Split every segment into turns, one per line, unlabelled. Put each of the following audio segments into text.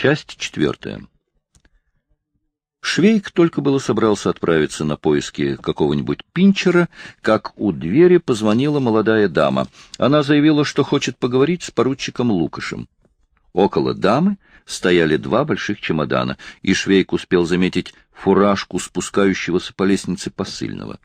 Часть четвертая. Швейк только было собрался отправиться на поиски какого-нибудь пинчера, как у двери позвонила молодая дама. Она заявила, что хочет поговорить с поручиком Лукашем. Около дамы стояли два больших чемодана, и Швейк успел заметить фуражку спускающегося по лестнице посыльного.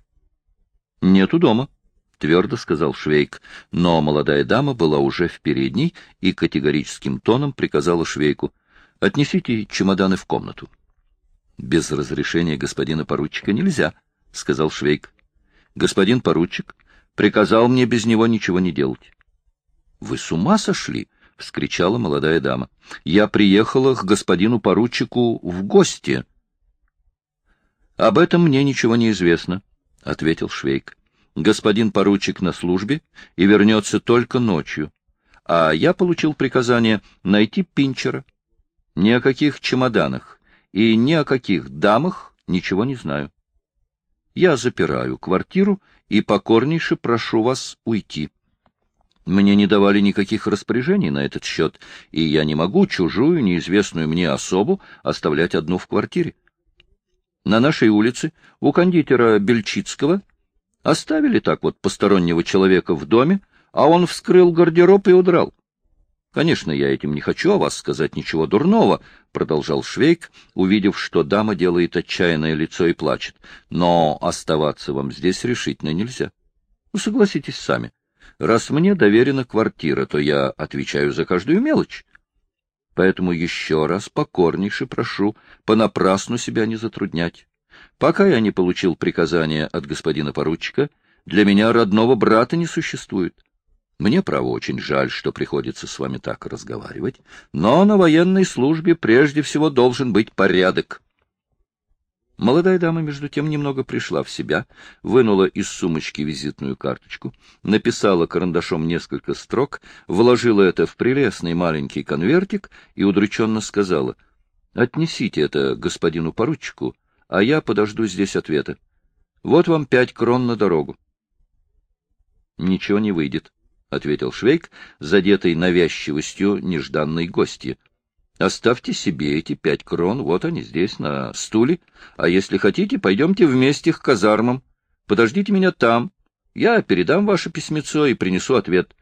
— Нету дома, — твердо сказал Швейк, но молодая дама была уже в передней и категорическим тоном приказала Швейку — отнесите чемоданы в комнату. —— Без разрешения господина поручика нельзя, — сказал Швейк. — Господин поручик приказал мне без него ничего не делать. — Вы с ума сошли? — вскричала молодая дама. — Я приехала к господину поручику в гости. — Об этом мне ничего не известно, — ответил Швейк. — Господин поручик на службе и вернется только ночью. А я получил приказание найти Пинчера. Ни о каких чемоданах и ни о каких дамах ничего не знаю. Я запираю квартиру и покорнейше прошу вас уйти. Мне не давали никаких распоряжений на этот счет, и я не могу чужую, неизвестную мне особу оставлять одну в квартире. На нашей улице у кондитера Бельчицкого оставили так вот постороннего человека в доме, а он вскрыл гардероб и удрал. Конечно, я этим не хочу о вас сказать ничего дурного, продолжал Швейк, увидев, что дама делает отчаянное лицо и плачет. Но оставаться вам здесь решительно нельзя. Ну, согласитесь сами. Раз мне доверена квартира, то я отвечаю за каждую мелочь. Поэтому еще раз покорнейше прошу понапрасну себя не затруднять. Пока я не получил приказания от господина поручика, для меня родного брата не существует. Мне, право, очень жаль, что приходится с вами так разговаривать, но на военной службе прежде всего должен быть порядок. Молодая дама, между тем, немного пришла в себя, вынула из сумочки визитную карточку, написала карандашом несколько строк, вложила это в прелестный маленький конвертик и удрученно сказала, — Отнесите это господину поручику, а я подожду здесь ответа. Вот вам пять крон на дорогу. Ничего не выйдет. — ответил Швейк, задетый навязчивостью нежданной гости. — Оставьте себе эти пять крон, вот они здесь, на стуле, а если хотите, пойдемте вместе к казармам. Подождите меня там, я передам ваше письмецо и принесу ответ.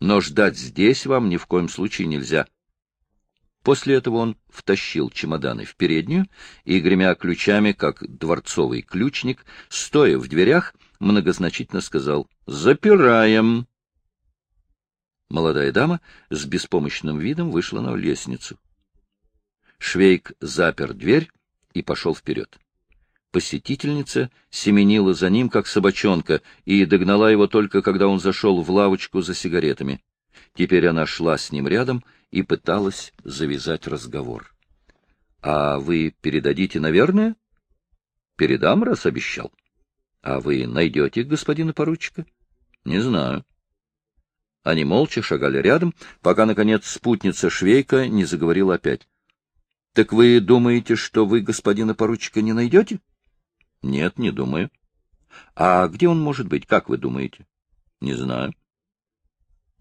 Но ждать здесь вам ни в коем случае нельзя. После этого он втащил чемоданы в переднюю и, гремя ключами, как дворцовый ключник, стоя в дверях, многозначительно сказал «Запираем». Молодая дама с беспомощным видом вышла на лестницу. Швейк запер дверь и пошел вперед. Посетительница семенила за ним, как собачонка, и догнала его только, когда он зашел в лавочку за сигаретами. Теперь она шла с ним рядом и пыталась завязать разговор. — А вы передадите, наверное? — Передам, раз обещал. — А вы найдете господина поручика? — Не знаю. — они молча шагали рядом, пока, наконец, спутница Швейка не заговорила опять. — Так вы думаете, что вы господина поручика не найдете? — Нет, не думаю. — А где он может быть, как вы думаете? — Не знаю.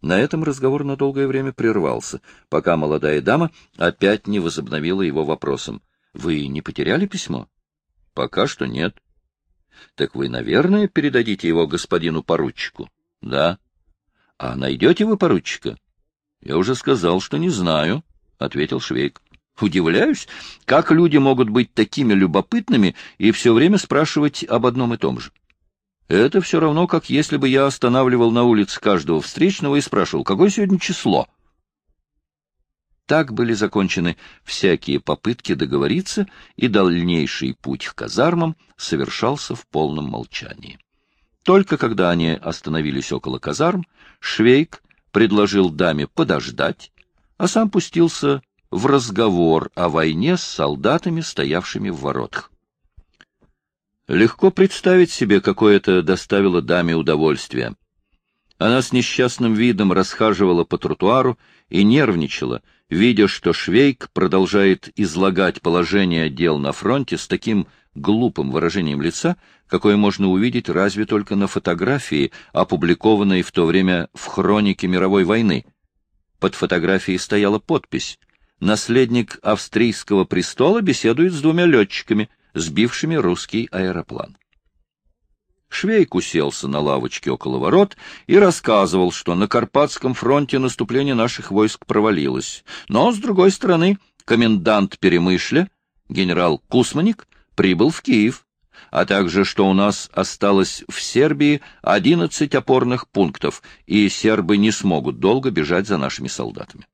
На этом разговор на долгое время прервался, пока молодая дама опять не возобновила его вопросом. — Вы не потеряли письмо? — Пока что нет. — Так вы, наверное, передадите его господину поручику? — Да. —— А найдете вы поручика? — Я уже сказал, что не знаю, — ответил Швейк. — Удивляюсь, как люди могут быть такими любопытными и все время спрашивать об одном и том же. Это все равно, как если бы я останавливал на улице каждого встречного и спрашивал, какое сегодня число. Так были закончены всякие попытки договориться, и дальнейший путь к казармам совершался в полном молчании. Только когда они остановились около казарм, Швейк предложил даме подождать, а сам пустился в разговор о войне с солдатами, стоявшими в воротах. Легко представить себе, какое это доставило даме удовольствие. Она с несчастным видом расхаживала по тротуару и нервничала, видя, что Швейк продолжает излагать положение дел на фронте с таким глупым выражением лица, какое можно увидеть разве только на фотографии, опубликованной в то время в хронике мировой войны. Под фотографией стояла подпись наследник австрийского престола беседует с двумя летчиками, сбившими русский аэроплан. Швейк уселся на лавочке около ворот и рассказывал, что на Карпатском фронте наступление наших войск провалилось. Но, с другой стороны, комендант Перемышля, генерал Кусманик, прибыл в Киев, а также, что у нас осталось в Сербии 11 опорных пунктов, и сербы не смогут долго бежать за нашими солдатами.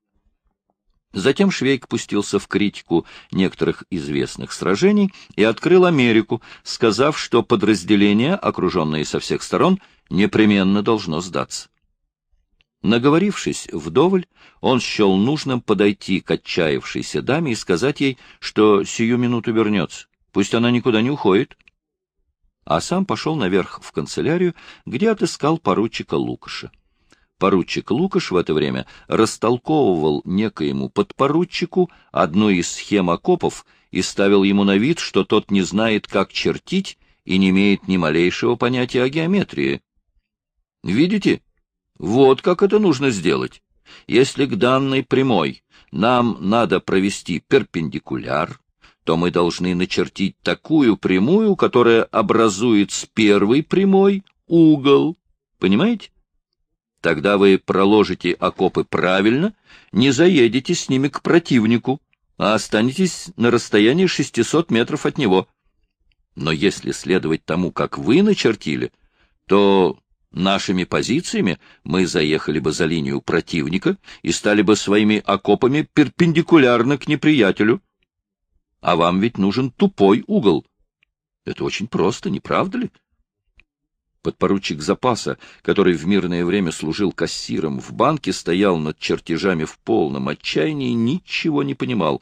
Затем Швейк пустился в критику некоторых известных сражений и открыл Америку, сказав, что подразделение, окруженное со всех сторон, непременно должно сдаться. Наговорившись вдоволь, он счел нужным подойти к отчаявшейся даме и сказать ей, что сию минуту вернется, пусть она никуда не уходит. А сам пошел наверх в канцелярию, где отыскал поручика Лукаша. Поручик Лукаш в это время растолковывал некоему подпоручику одну из схем окопов и ставил ему на вид, что тот не знает, как чертить и не имеет ни малейшего понятия о геометрии. Видите? Вот как это нужно сделать. Если к данной прямой нам надо провести перпендикуляр, то мы должны начертить такую прямую, которая образует с первой прямой угол. Понимаете? Тогда вы проложите окопы правильно, не заедете с ними к противнику, а останетесь на расстоянии 600 метров от него. Но если следовать тому, как вы начертили, то нашими позициями мы заехали бы за линию противника и стали бы своими окопами перпендикулярно к неприятелю. А вам ведь нужен тупой угол. Это очень просто, не правда ли? Подпоручик запаса, который в мирное время служил кассиром в банке, стоял над чертежами в полном отчаянии ничего не понимал.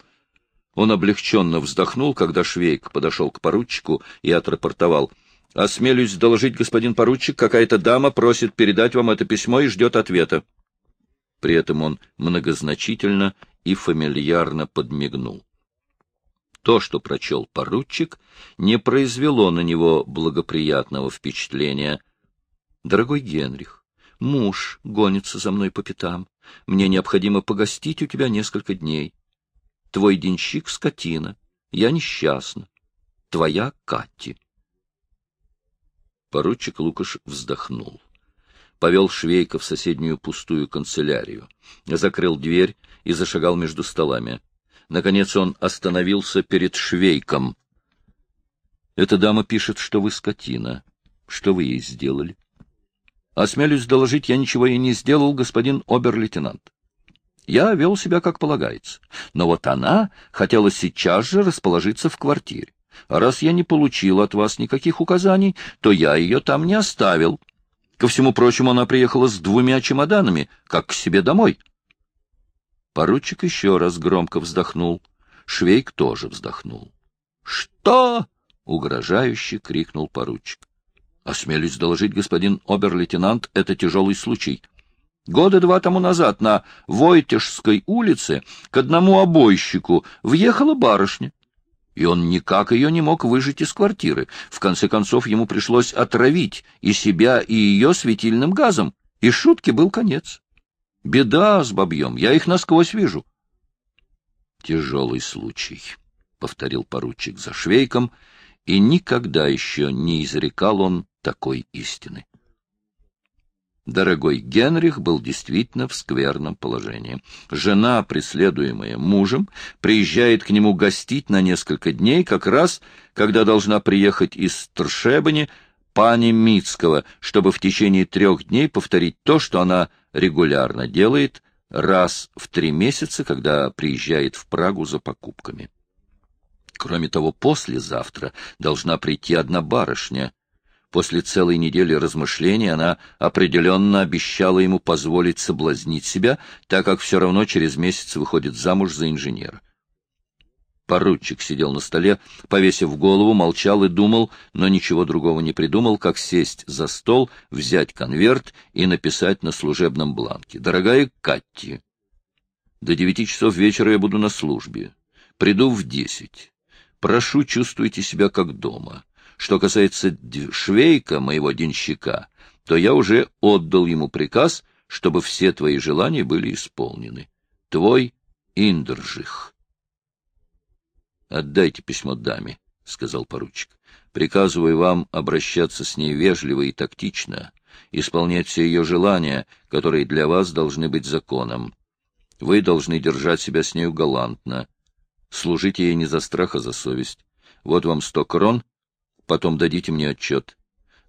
Он облегченно вздохнул, когда Швейк подошел к поручику и отрапортовал. — Осмелюсь доложить, господин поручик, какая-то дама просит передать вам это письмо и ждет ответа. При этом он многозначительно и фамильярно подмигнул. То, что прочел поручик, не произвело на него благоприятного впечатления. «Дорогой Генрих, муж гонится за мной по пятам. Мне необходимо погостить у тебя несколько дней. Твой денщик — скотина. Я несчастна. Твоя Катти». Поручик Лукаш вздохнул. Повел Швейка в соседнюю пустую канцелярию, закрыл дверь и зашагал между столами. Наконец он остановился перед швейком. — Эта дама пишет, что вы скотина. Что вы ей сделали? — Осмелюсь доложить, я ничего ей не сделал, господин обер-лейтенант. Я вел себя как полагается. Но вот она хотела сейчас же расположиться в квартире. А раз я не получил от вас никаких указаний, то я ее там не оставил. Ко всему прочему, она приехала с двумя чемоданами, как к себе домой. — Поручик еще раз громко вздохнул. Швейк тоже вздохнул. — Что? — угрожающе крикнул поручик. — Осмелюсь доложить, господин обер-лейтенант, это тяжелый случай. Года два тому назад на Войтежской улице к одному обойщику въехала барышня, и он никак ее не мог выжить из квартиры. В конце концов, ему пришлось отравить и себя, и ее светильным газом, и шутки был конец. Беда с бабьем, я их насквозь вижу. — Тяжелый случай, — повторил поручик за швейком, и никогда еще не изрекал он такой истины. Дорогой Генрих был действительно в скверном положении. Жена, преследуемая мужем, приезжает к нему гостить на несколько дней, как раз, когда должна приехать из Тршебани пани Мицкого, чтобы в течение трех дней повторить то, что она регулярно делает раз в три месяца, когда приезжает в Прагу за покупками. Кроме того, послезавтра должна прийти одна барышня. После целой недели размышлений она определенно обещала ему позволить соблазнить себя, так как все равно через месяц выходит замуж за инженера. Поручик сидел на столе, повесив голову, молчал и думал, но ничего другого не придумал, как сесть за стол, взять конверт и написать на служебном бланке. «Дорогая Катти, до девяти часов вечера я буду на службе. Приду в десять. Прошу, чувствуйте себя как дома. Что касается швейка, моего денщика, то я уже отдал ему приказ, чтобы все твои желания были исполнены. Твой Индержих. «Отдайте письмо даме», — сказал поручик. «Приказываю вам обращаться с ней вежливо и тактично, исполнять все ее желания, которые для вас должны быть законом. Вы должны держать себя с нею галантно. Служите ей не за страх, а за совесть. Вот вам сто крон, потом дадите мне отчет.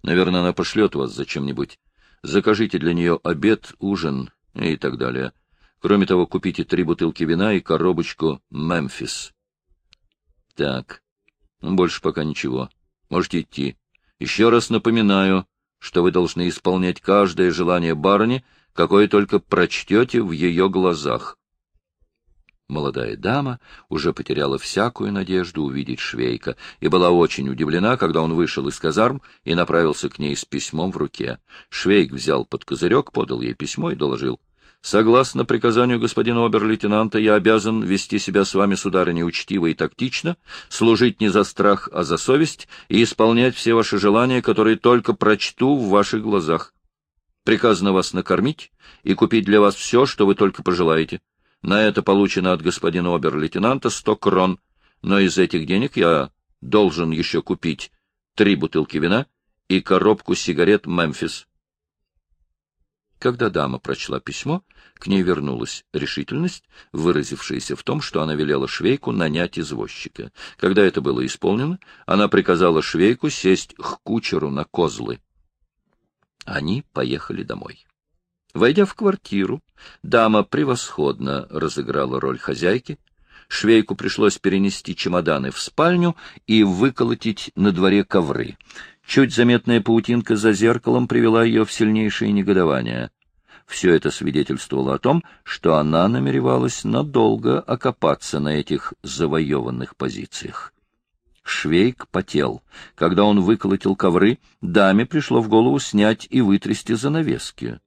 Наверное, она пошлет вас за чем-нибудь. Закажите для нее обед, ужин и так далее. Кроме того, купите три бутылки вина и коробочку «Мемфис». Так, больше пока ничего. Можете идти. Еще раз напоминаю, что вы должны исполнять каждое желание барыни, какое только прочтете в ее глазах. Молодая дама уже потеряла всякую надежду увидеть Швейка и была очень удивлена, когда он вышел из казарм и направился к ней с письмом в руке. Швейк взял под козырек, подал ей письмо и доложил — Согласно приказанию господина обер-лейтенанта, я обязан вести себя с вами, сударыня, учтиво и тактично, служить не за страх, а за совесть и исполнять все ваши желания, которые только прочту в ваших глазах. Приказано вас накормить и купить для вас все, что вы только пожелаете. На это получено от господина обер-лейтенанта сто крон, но из этих денег я должен еще купить три бутылки вина и коробку сигарет «Мемфис». Когда дама прочла письмо, к ней вернулась решительность, выразившаяся в том, что она велела швейку нанять извозчика. Когда это было исполнено, она приказала швейку сесть к кучеру на козлы. Они поехали домой. Войдя в квартиру, дама превосходно разыграла роль хозяйки. Швейку пришлось перенести чемоданы в спальню и выколотить на дворе ковры. Чуть заметная паутинка за зеркалом привела ее в сильнейшее негодование. Все это свидетельствовало о том, что она намеревалась надолго окопаться на этих завоеванных позициях. Швейк потел. Когда он выколотил ковры, даме пришло в голову снять и вытрясти занавески.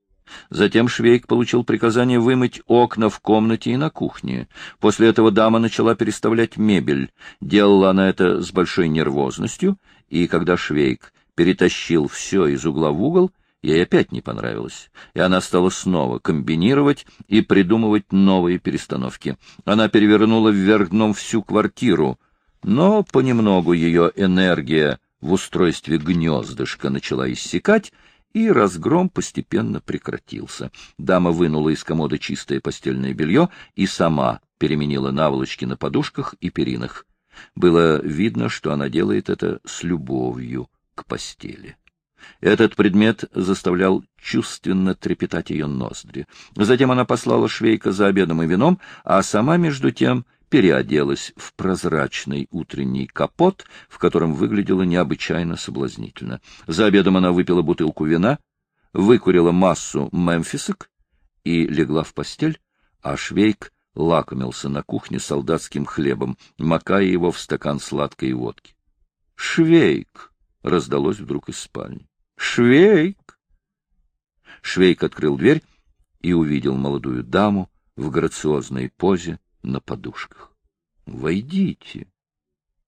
Затем Швейк получил приказание вымыть окна в комнате и на кухне. После этого дама начала переставлять мебель. Делала она это с большой нервозностью, и когда Швейк перетащил все из угла в угол, ей опять не понравилось, и она стала снова комбинировать и придумывать новые перестановки. Она перевернула вверх дном всю квартиру, но понемногу ее энергия в устройстве гнездышка начала иссякать, и разгром постепенно прекратился. Дама вынула из комода чистое постельное белье и сама переменила наволочки на подушках и перинах. Было видно, что она делает это с любовью к постели. Этот предмет заставлял чувственно трепетать ее ноздри. Затем она послала швейка за обедом и вином, а сама, между тем, переоделась в прозрачный утренний капот, в котором выглядела необычайно соблазнительно. За обедом она выпила бутылку вина, выкурила массу мемфисок и легла в постель, а Швейк лакомился на кухне солдатским хлебом, макая его в стакан сладкой водки. «Швейк!» — раздалось вдруг из спальни. «Швейк!» Швейк открыл дверь и увидел молодую даму в грациозной позе, на подушках. «Войдите».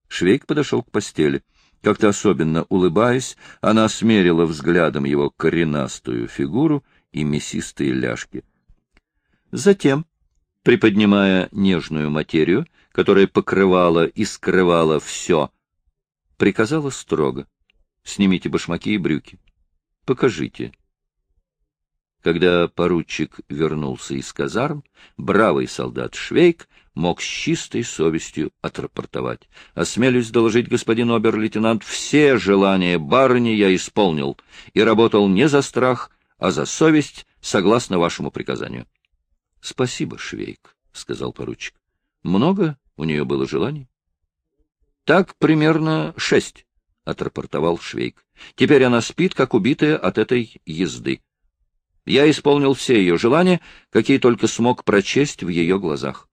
Швейк подошел к постели. Как-то особенно улыбаясь, она смерила взглядом его коренастую фигуру и мясистые ляжки. Затем, приподнимая нежную материю, которая покрывала и скрывала все, приказала строго. «Снимите башмаки и брюки. Покажите, когда поручик вернулся из казарм, бравый солдат Швейк мог с чистой совестью отрапортовать. «Осмелюсь доложить, господин обер-лейтенант, все желания барыни я исполнил и работал не за страх, а за совесть, согласно вашему приказанию». — Спасибо, Швейк, — сказал поручик. — Много у нее было желаний? — Так примерно шесть, — отрапортовал Швейк. — Теперь она спит, как убитая от этой езды. Я исполнил все ее желания, какие только смог прочесть в ее глазах.